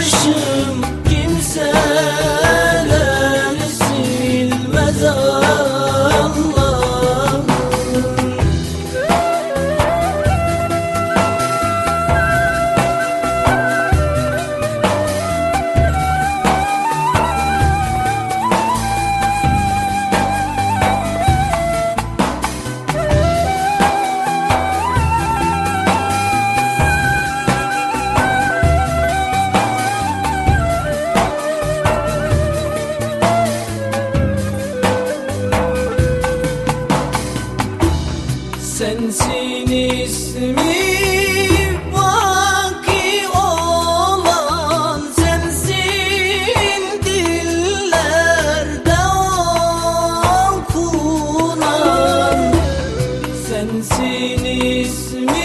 yaşım miss me.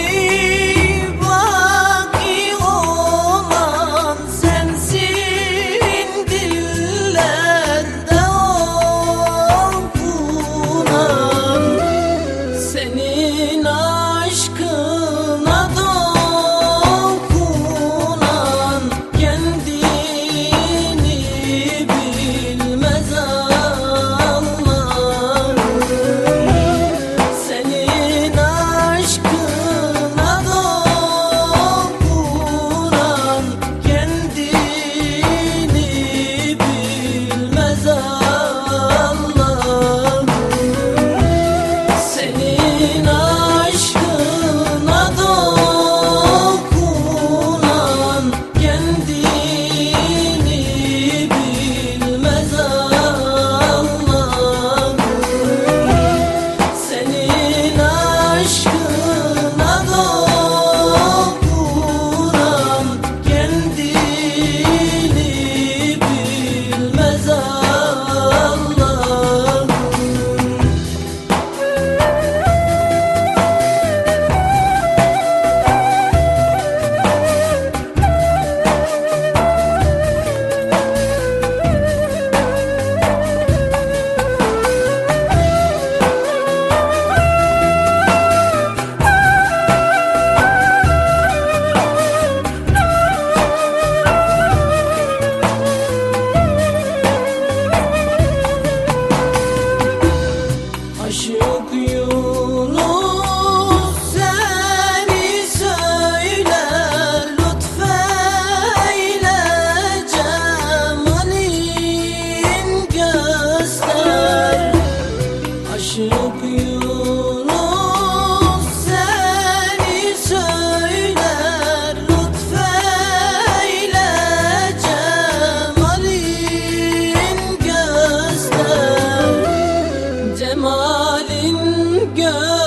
cemalin gör.